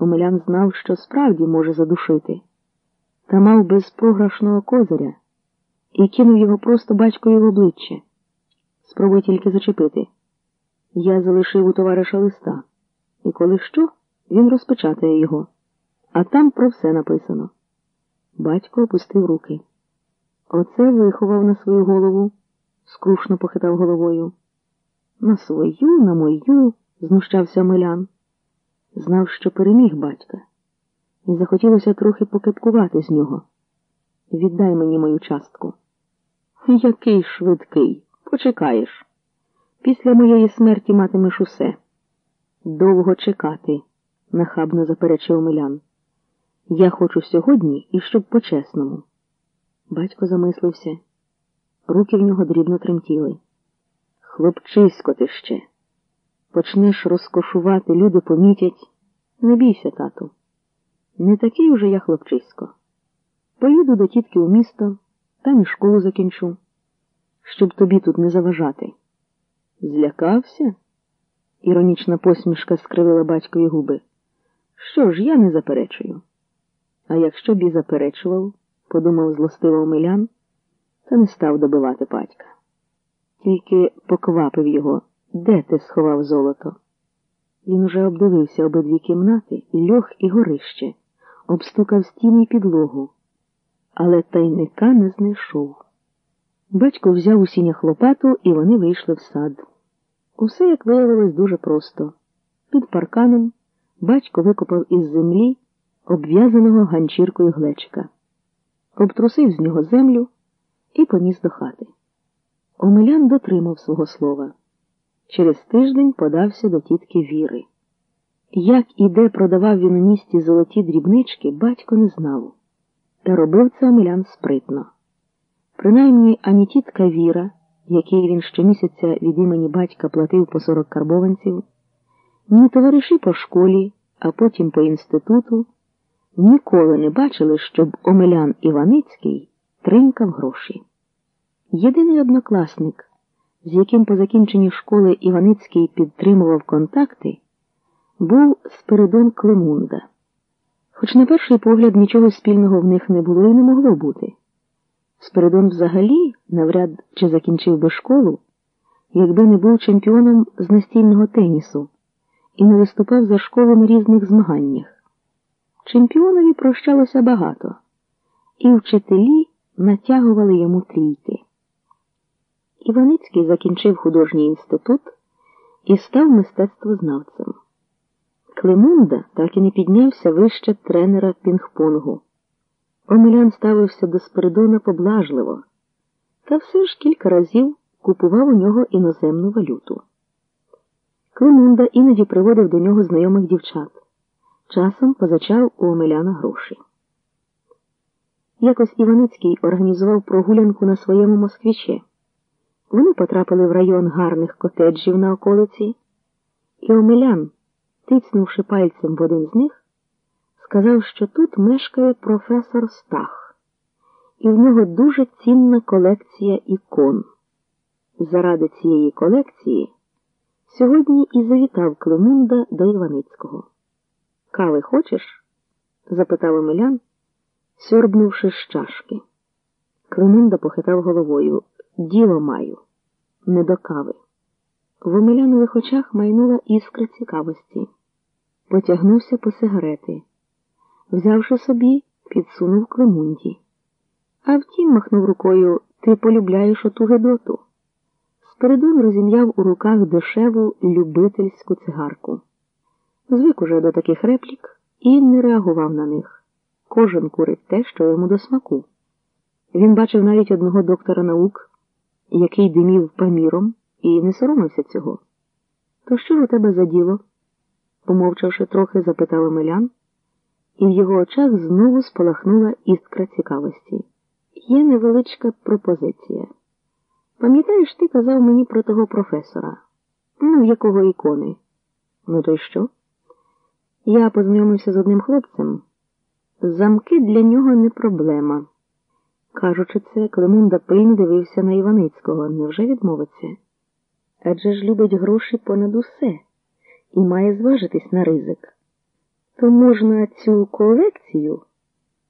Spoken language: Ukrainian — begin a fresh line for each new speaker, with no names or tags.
Омелян знав, що справді може задушити, та мав безпрограшного козиря і кинув його просто батькові в обличчя. Спробуй тільки зачепити. Я залишив у товариша листа, і коли що, він розпечатає його, а там про все написано. Батько опустив руки. Оце виховав на свою голову, скрушно похитав головою. На свою, на мою, знущався Милян. Знав, що переміг батька, і захотілося трохи покипкувати з нього. Віддай мені мою частку. Який швидкий, почекаєш. Після моєї смерті матимеш усе. Довго чекати, нахабно заперечив Милян. Я хочу сьогодні і щоб по-чесному. Батько замислився. Руки в нього дрібно тремтіли. Хлопчисько ти ще. Почнеш розкошувати, люди помітять. Не бійся, тату. Не такий уже я хлопчисько. Поїду до тітки у місто, там і школу закінчу, щоб тобі тут не заважати. Злякався? Іронічна посмішка скривила батькові губи. Що ж, я не заперечую. А якщо б і заперечував, подумав злостиво Омелян, та не став добивати батька. Тільки поквапив його, де ти сховав золото. Він уже обдивився обидві кімнати, льох і горище, обстукав стіни й підлогу, але тайника не знайшов. Батько взяв у сінях лопату, і вони вийшли в сад. Усе, як виявилось, дуже просто. Під парканом батько викопав із землі обв'язаного ганчіркою глечика, обтрусив з нього землю і поніс до хати. Омелян дотримав свого слова. Через тиждень подався до тітки Віри. Як і де продавав він у місті золоті дрібнички, батько не знав, та робив це Омелян спритно. Принаймні ані тітка Віра, якій він щомісяця від імені батька платив по сорок карбованців, ні товариші по школі, а потім по інституту, ніколи не бачили, щоб Омелян Іваницький тринькав гроші. Єдиний однокласник, з яким по закінченні школи Іваницький підтримував контакти, був Спиридон Климунда. Хоч на перший погляд нічого спільного в них не було і не могло бути. Спиридон взагалі навряд чи закінчив би школу, якби не був чемпіоном з настільного тенісу і не виступав за школу на різних змаганнях. Чемпіонові прощалося багато, і вчителі натягували йому трійки. Іваницький закінчив художній інститут і став мистецтвознавцем. Климунда так і не піднявся вище тренера пінг-понгу. Омелян ставився до Спиридона поблажливо, та все ж кілька разів купував у нього іноземну валюту. Климунда іноді приводив до нього знайомих дівчат, часом позачав у Омеляна гроші. Якось Іваницький організував прогулянку на своєму москвіче. Вони потрапили в район гарних котеджів на околиці, і Омелян, тицнувши пальцем в один з них, сказав, що тут мешкає професор Стах, і в нього дуже цінна колекція ікон. Заради цієї колекції сьогодні і завітав Климунда до Іваницького. Кави хочеш? запитав Омелян, сьорбнувши з чашки. Климунда похитав головою. Діло маю, не до кави. В Омелянових очах майнула іскра цікавості. Потягнувся по сигарети. Взявши собі, підсунув Климунді. А втім, махнув рукою, ти полюбляєш оту Гедоту. Спиридон розім'яв у руках дешеву любительську цигарку. Звик уже до таких реплік і не реагував на них. Кожен курить те, що йому до смаку. Він бачив навіть одного доктора наук, який димів паміром, і не соромився цього. То що ж у тебе за діло? помовчавши трохи, запитав Емелян, і в його очах знову спалахнула іскра цікавості. Є невеличка пропозиція. Пам'ятаєш, ти казав мені про того професора, ну, в якого ікони? Ну, то й що? Я познайомився з одним хлопцем. Замки для нього не проблема. Кажучи це, Климунда пильно дивився на Іваницького. Невже відмовиться? Адже ж любить гроші понад усе і має зважитись на ризик. то можна цю колекцію